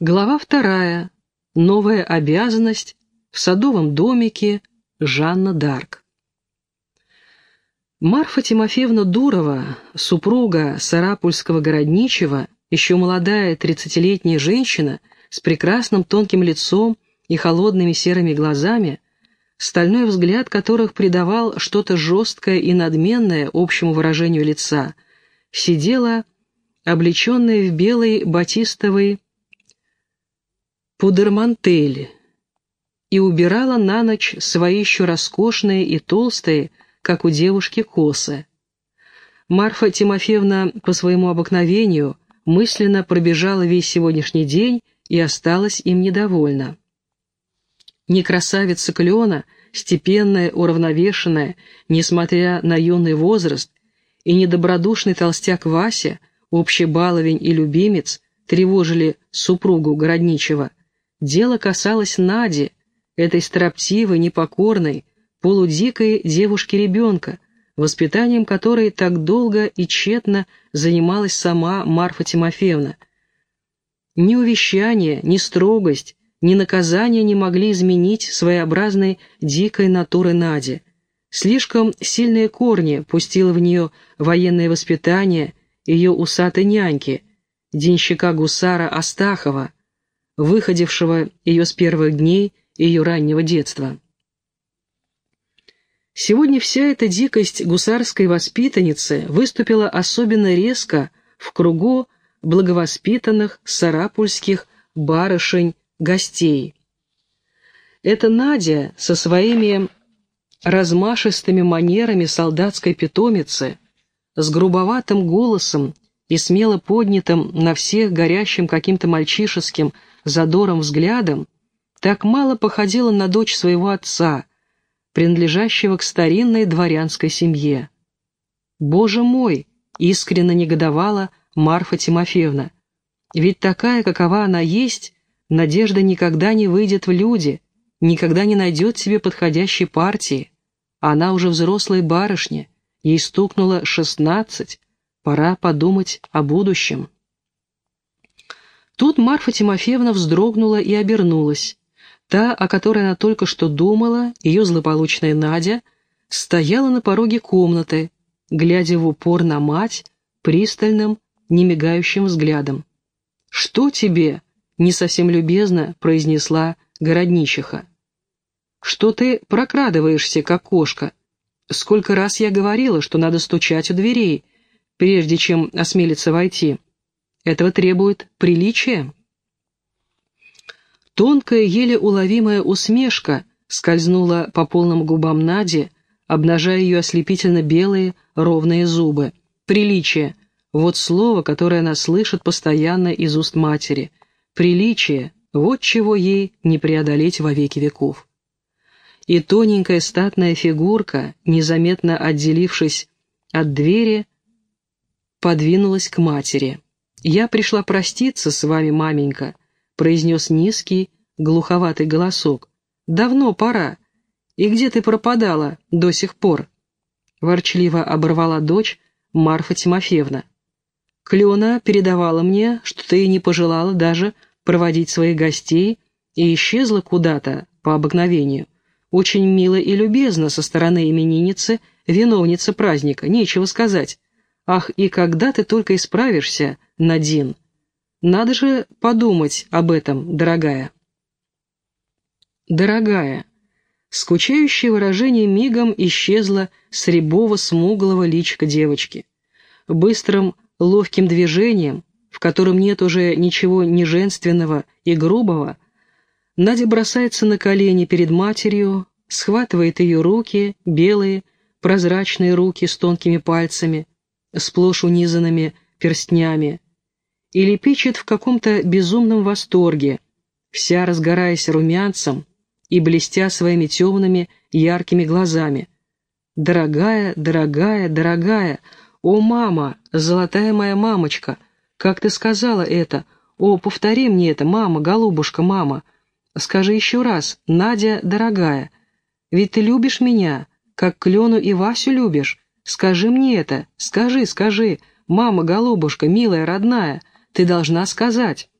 Глава вторая. Новая обязанность в садовом домике Жанна Дарк. Марфа Тимофеевна Дурова, супруга Сарапульского городничего, еще молодая тридцатилетняя женщина с прекрасным тонким лицом и холодными серыми глазами, стальной взгляд которых придавал что-то жесткое и надменное общему выражению лица, сидела, облеченная в белый батистовый пудермантель, и убирала на ночь свои еще роскошные и толстые, как у девушки, косы. Марфа Тимофеевна по своему обыкновению мысленно пробежала весь сегодняшний день и осталась им недовольна. Не красавица Клена, степенная, уравновешенная, несмотря на юный возраст, и недобродушный толстяк Вася, общий баловень и любимец, тревожили супругу городничего. Дело касалось Нади, этой строптивой, непокорной, полудикой девушки-ребенка, воспитанием которой так долго и тщетно занималась сама Марфа Тимофеевна. Ни увещание, ни строгость, ни наказание не могли изменить своеобразной дикой натуры Нади. Слишком сильные корни пустило в нее военное воспитание ее усатой няньки, денщика гусара Астахова, выходившего ее с первых дней ее раннего детства. Сегодня вся эта дикость гусарской воспитанницы выступила особенно резко в кругу благовоспитанных сарапульских барышень-гостей. Это Надя со своими размашистыми манерами солдатской питомицы, с грубоватым голосом и смело поднятым на всех горящим каким-то мальчишеским задором взглядом, так мало походила на дочь своего отца, принадлежащего к старинной дворянской семье. «Боже мой!» — искренне негодовала Марфа Тимофеевна. «Ведь такая, какова она есть, Надежда никогда не выйдет в люди, никогда не найдет себе подходящей партии. Она уже взрослая барышня, ей стукнуло шестнадцать, пора подумать о будущем». Тут Марфа Тимофеевна вздрогнула и обернулась. Та, о которой она только что думала, ее злополучная Надя, стояла на пороге комнаты, глядя в упор на мать пристальным, немигающим взглядом. «Что тебе?» — не совсем любезно произнесла городничиха. «Что ты прокрадываешься, как кошка? Сколько раз я говорила, что надо стучать у дверей, прежде чем осмелиться войти. Этого требует приличие». Тонкая, еле уловимая усмешка скользнула по полным губам Нади, обнажая ее ослепительно белые, ровные зубы. Приличие — вот слово, которое она слышит постоянно из уст матери. Приличие — вот чего ей не преодолеть во веки веков. И тоненькая статная фигурка, незаметно отделившись от двери, подвинулась к матери. «Я пришла проститься с вами, маменька», произнес низкий, глуховатый голосок. «Давно пора. И где ты пропадала до сих пор?» Ворчливо оборвала дочь Марфа Тимофеевна. «Клена передавала мне, что ты не пожелала даже проводить своих гостей и исчезла куда-то по обыкновению. Очень мило и любезно со стороны именинницы, виновницы праздника, нечего сказать. Ах, и когда ты только исправишься, Надин!» Надо же подумать об этом, дорогая. Дорогая. Скучающее выражение мигом исчезло с рябого смуглого личка девочки. Быстрым, ловким движением, в котором нет уже ничего ни женственного и грубого, Надя бросается на колени перед матерью, схватывает ее руки, белые, прозрачные руки с тонкими пальцами, сплошь унизанными перстнями, и лепечет в каком-то безумном восторге, вся разгораясь румянцем и блестя своими темными яркими глазами. «Дорогая, дорогая, дорогая! О, мама, золотая моя мамочка! Как ты сказала это? О, повтори мне это, мама, голубушка, мама! Скажи еще раз, Надя, дорогая! Ведь ты любишь меня, как Клену и Васю любишь! Скажи мне это, скажи, скажи, мама, голубушка, милая, родная!» Ты должна сказать».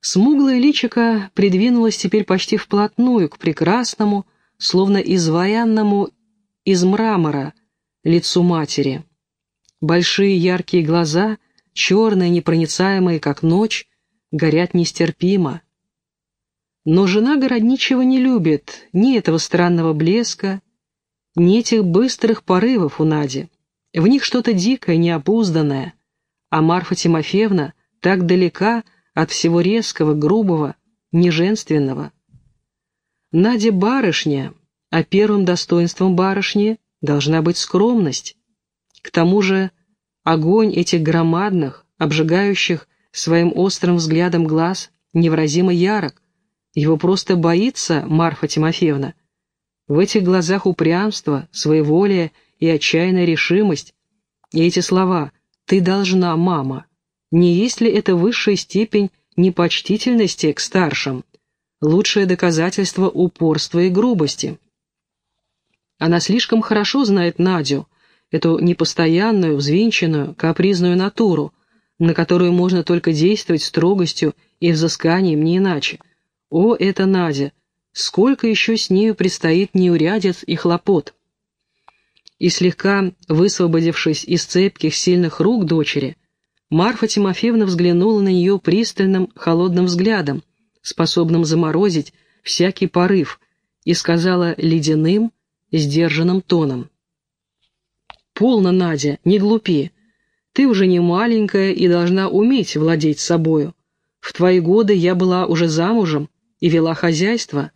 Смуглое личико придвинулось теперь почти вплотную к прекрасному, словно изваянному из мрамора, лицу матери. Большие яркие глаза, черные, непроницаемые, как ночь, горят нестерпимо. Но жена городничего не любит ни этого странного блеска, ни этих быстрых порывов у Нади. В них что-то дикое, неопузданное, а Марфа Тимофеевна так далека от всего резкого, грубого, неженственного. Надя барышня, а первым достоинством барышни должна быть скромность. К тому же огонь этих громадных, обжигающих своим острым взглядом глаз невыразимо ярок. Его просто боится Марфа Тимофеевна. В этих глазах упрямство, своеволие и отчаянная решимость. И эти слова «ты должна, мама» Не есть ли это высшая степень непочтительности к старшим, лучшее доказательство упорства и грубости? Она слишком хорошо знает Надю, эту непостоянную, взвинченную, капризную натуру, на которую можно только действовать строгостью и взысканием, не иначе. О, это Надя! Сколько еще с нею предстоит неурядиц и хлопот! И слегка высвободившись из цепких, сильных рук дочери, Марфа Тимофеевна взглянула на нее пристальным, холодным взглядом, способным заморозить всякий порыв, и сказала ледяным, сдержанным тоном. «Полно, Надя, не глупи. Ты уже не маленькая и должна уметь владеть собою. В твои годы я была уже замужем и вела хозяйство.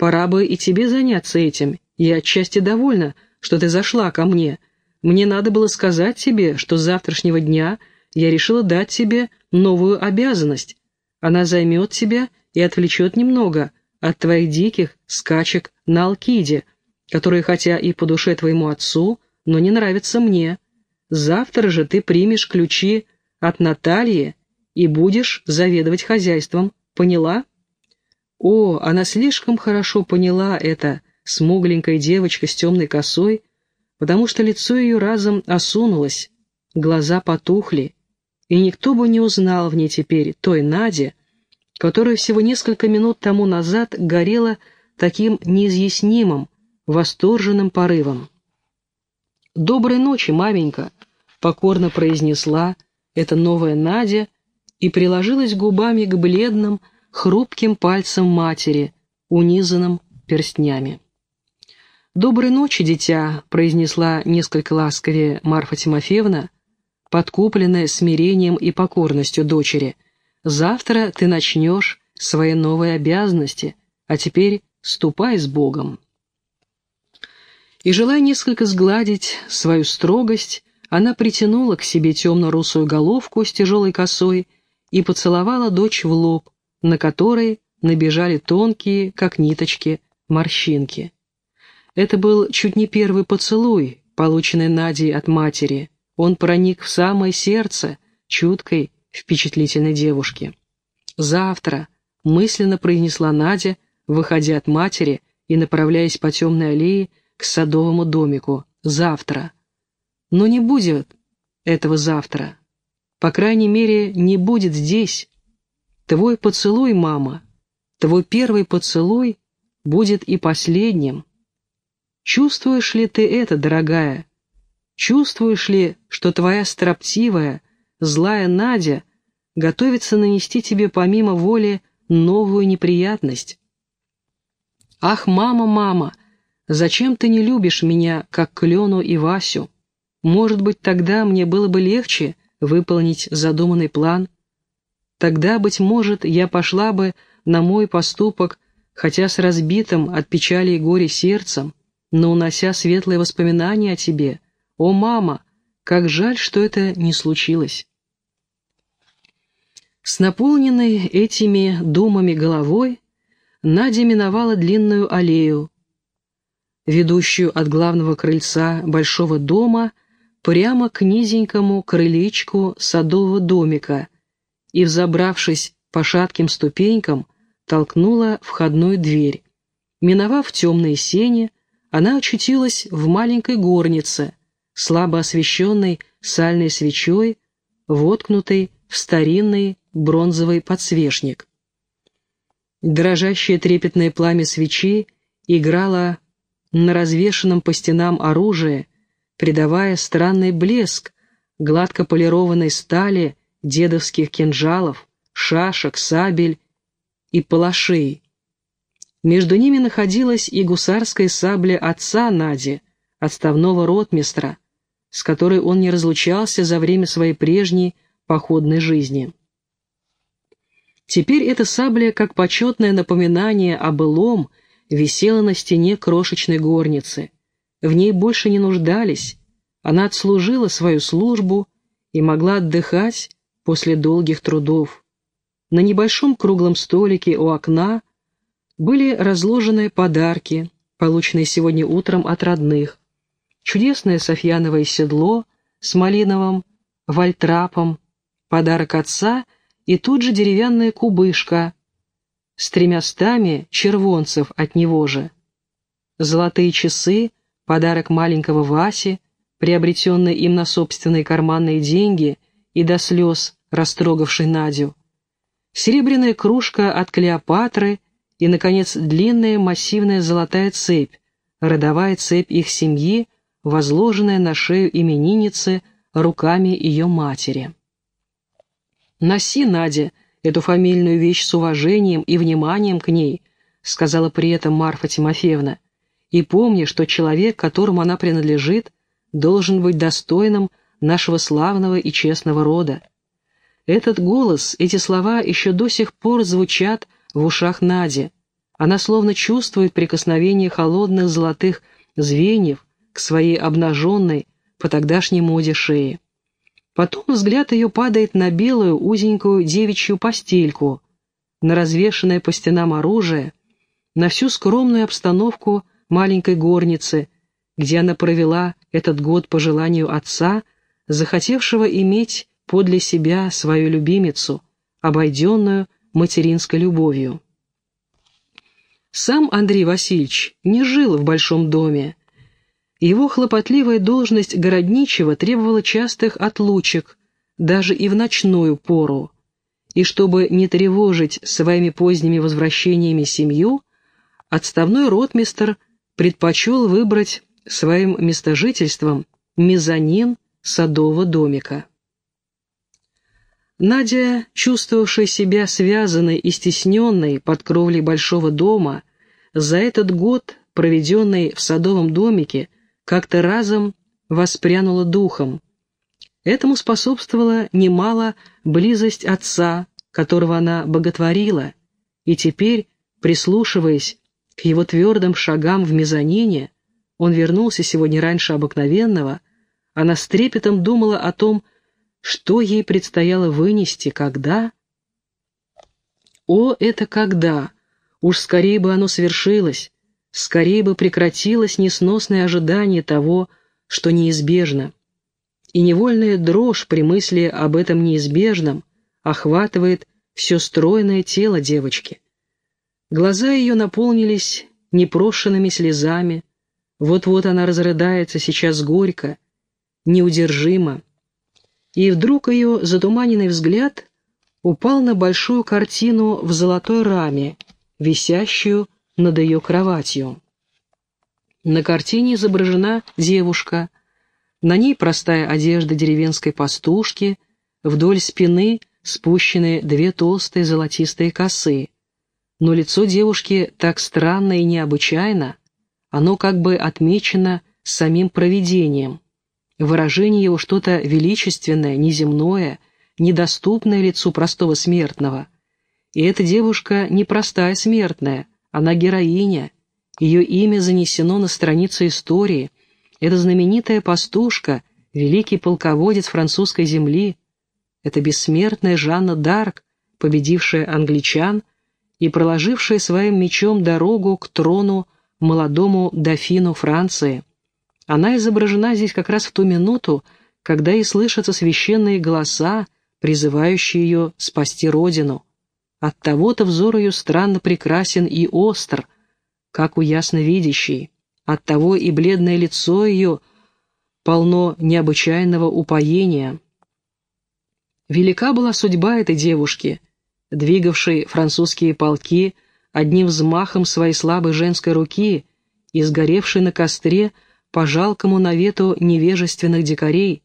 Пора бы и тебе заняться этим. Я отчасти довольна, что ты зашла ко мне. Мне надо было сказать тебе, что с завтрашнего дня – я решила дать тебе новую обязанность. Она займет тебя и отвлечет немного от твоих диких скачек на Алкиде, которые хотя и по душе твоему отцу, но не нравятся мне. Завтра же ты примешь ключи от Натальи и будешь заведовать хозяйством. Поняла? О, она слишком хорошо поняла это, смугленькая девочка с темной косой, потому что лицо ее разом осунулось, глаза потухли, и никто бы не узнал в ней теперь той Наде, которая всего несколько минут тому назад горела таким неизъяснимым, восторженным порывом. «Доброй ночи, маменька», — покорно произнесла эта новая Надя и приложилась губами к бледным, хрупким пальцам матери, унизанным перстнями. «Доброй ночи, дитя», — произнесла несколько ласковее Марфа Тимофеевна, — подкупленная смирением и покорностью дочери. «Завтра ты начнешь свои новые обязанности, а теперь ступай с Богом». И, желая несколько сгладить свою строгость, она притянула к себе темно-русую головку с тяжелой косой и поцеловала дочь в лоб, на которой набежали тонкие, как ниточки, морщинки. Это был чуть не первый поцелуй, полученный Надей от матери, он проник в самое сердце чуткой, впечатлительной девушки. «Завтра», — мысленно произнесла Надя, выходя от матери и направляясь по темной аллее к садовому домику. «Завтра». Но не будет этого завтра. По крайней мере, не будет здесь. Твой поцелуй, мама, твой первый поцелуй будет и последним. Чувствуешь ли ты это, дорогая? Чувствуешь ли, что твоя строптивая, злая Надя готовится нанести тебе помимо воли новую неприятность? Ах, мама, мама, зачем ты не любишь меня, как Клену и Васю? Может быть, тогда мне было бы легче выполнить задуманный план? Тогда, быть может, я пошла бы на мой поступок, хотя с разбитым от печали и горя сердцем, но унося светлые воспоминания о тебе — «О, мама, как жаль, что это не случилось!» С наполненной этими думами головой Надя миновала длинную аллею, ведущую от главного крыльца большого дома прямо к низенькому крылечку садового домика и, взобравшись по шатким ступенькам, толкнула входную дверь. Миновав темные сени, она очутилась в маленькой горнице, слабо освещенной сальной свечой, воткнутой в старинный бронзовый подсвечник. Дрожащее трепетное пламя свечи играло на развешенном по стенам оружие, придавая странный блеск гладко полированной стали дедовских кинжалов, шашек, сабель и палашей. Между ними находилась и гусарская сабля отца Нади, отставного ротмистра, с которой он не разлучался за время своей прежней походной жизни. Теперь эта сабля, как почетное напоминание о былом, висела на стене крошечной горницы. В ней больше не нуждались, она отслужила свою службу и могла отдыхать после долгих трудов. На небольшом круглом столике у окна были разложены подарки, полученные сегодня утром от родных. Чудесное софьяновое седло с малиновым вальтрапом, подарок отца и тут же деревянная кубышка с тремястами червонцев от него же. Золотые часы, подарок маленького Васи, приобретенный им на собственные карманные деньги и до слез растрогавший Надю, серебряная кружка от Клеопатры и, наконец, длинная массивная золотая цепь, родовая цепь их семьи, возложенная на шею именинницы руками ее матери. «Носи, Надя, эту фамильную вещь с уважением и вниманием к ней», сказала при этом Марфа Тимофеевна, «и помни, что человек, которому она принадлежит, должен быть достойным нашего славного и честного рода. Этот голос, эти слова еще до сих пор звучат в ушах Нади. Она словно чувствует прикосновение холодных золотых звеньев к своей обнаженной по тогдашней моде шее. Потом взгляд ее падает на белую узенькую девичью постельку, на развешанное по стенам оружие, на всю скромную обстановку маленькой горницы, где она провела этот год по желанию отца, захотевшего иметь подле себя свою любимицу, обойденную материнской любовью. Сам Андрей Васильевич не жил в большом доме. Его хлопотливая должность городничего требовала частых отлучек, даже и в ночную пору. И чтобы не тревожить своими поздними возвращениями семью, отставной ротмистр предпочел выбрать своим местожительством мезонин садового домика. Надя, чувствовавшая себя связанной и стесненной под кровлей большого дома, за этот год, проведенный в садовом домике, как-то разом воспрянула духом. Этому способствовала немало близость отца, которого она боготворила, и теперь, прислушиваясь к его твердым шагам в мезонине, он вернулся сегодня раньше обыкновенного, она с трепетом думала о том, что ей предстояло вынести, когда? О, это когда! Уж скорее бы оно свершилось, скорее бы прекратилось несносное ожидание того, что неизбежно. И невольная дрожь при мысли об этом неизбежном охватывает все стройное тело девочки. Глаза ее наполнились непрошенными слезами, вот-вот она разрыдается сейчас горько, неудержимо, и вдруг ее затуманенный взгляд упал на большую картину в золотой раме, висящую над ее кроватью. На картине изображена девушка, на ней простая одежда деревенской пастушки, вдоль спины спущены две толстые золотистые косы. Но лицо девушки так странно и необычайно, оно как бы отмечено самим провидением. Выражение его что-то величественное, неземное, недоступное лицу простого смертного. И эта девушка не простая смертная, она героиня. Ее имя занесено на страницу истории. Это знаменитая пастушка, великий полководец французской земли. Это бессмертная Жанна Дарк, победившая англичан и проложившая своим мечом дорогу к трону молодому дофину Франции. Она изображена здесь как раз в ту минуту, когда и слышатся священные голоса, призывающие ее спасти родину. От того-то взор ее странно прекрасен и остр, как у ясновидящей. Оттого и бледное лицо ее полно необычайного упоения. Велика была судьба этой девушки, двигавшей французские полки одним взмахом своей слабой женской руки и сгоревшей на костре по жалкому навету невежественных дикарей,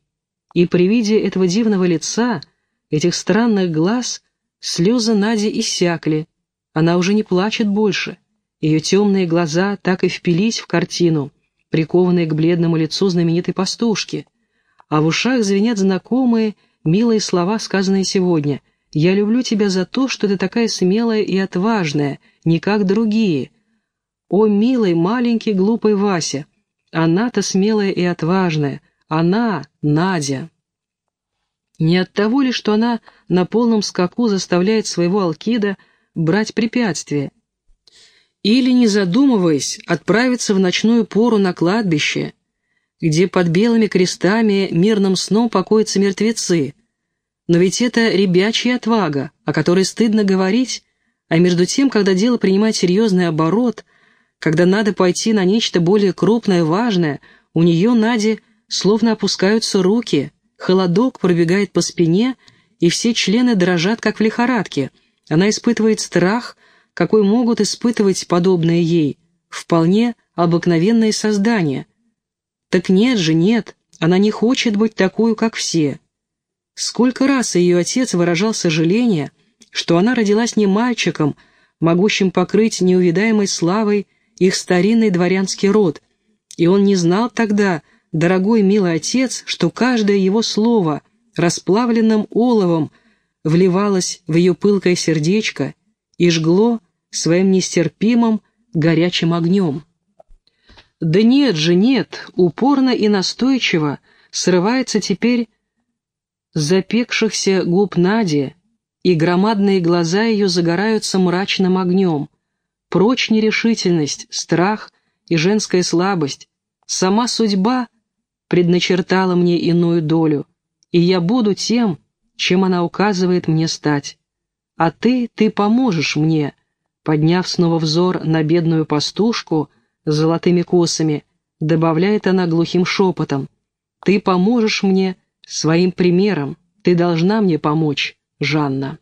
и при виде этого дивного лица, этих странных глаз, слезы Нади иссякли, она уже не плачет больше, ее темные глаза так и впились в картину, прикованные к бледному лицу знаменитой пастушки, а в ушах звенят знакомые, милые слова, сказанные сегодня — я люблю тебя за то, что ты такая смелая и отважная, не как другие. О, милый, маленький, глупый Вася! Она-то смелая и отважная. Она, Надя. Не от того ли, что она на полном скаку заставляет своего Алкида брать препятствия? Или, не задумываясь, отправиться в ночную пору на кладбище, где под белыми крестами мирным сном покоятся мертвецы, но ведь это ребячья отвага, о которой стыдно говорить, а между тем, когда дело принимает серьезный оборот, когда надо пойти на нечто более крупное, важное, у нее, Нади, словно опускаются руки, холодок пробегает по спине, и все члены дрожат, как в лихорадке. Она испытывает страх, какой могут испытывать подобные ей, вполне обыкновенные создания. Так нет же, нет, она не хочет быть такой, как все. Сколько раз ее отец выражал сожаление, что она родилась не мальчиком, могущим покрыть неувидаемой славой их старинный дворянский род, и он не знал тогда, дорогой милый отец, что каждое его слово расплавленным оловом вливалось в ее пылкое сердечко и жгло своим нестерпимым горячим огнем. Да нет же, нет, упорно и настойчиво срывается теперь запекшихся губ Нади, и громадные глаза ее загораются мрачным огнем. Прочь нерешительность, страх и женская слабость. Сама судьба предначертала мне иную долю, и я буду тем, чем она указывает мне стать. А ты, ты поможешь мне, подняв снова взор на бедную пастушку с золотыми косами, добавляет она глухим шепотом. Ты поможешь мне, Своим примером ты должна мне помочь, Жанна.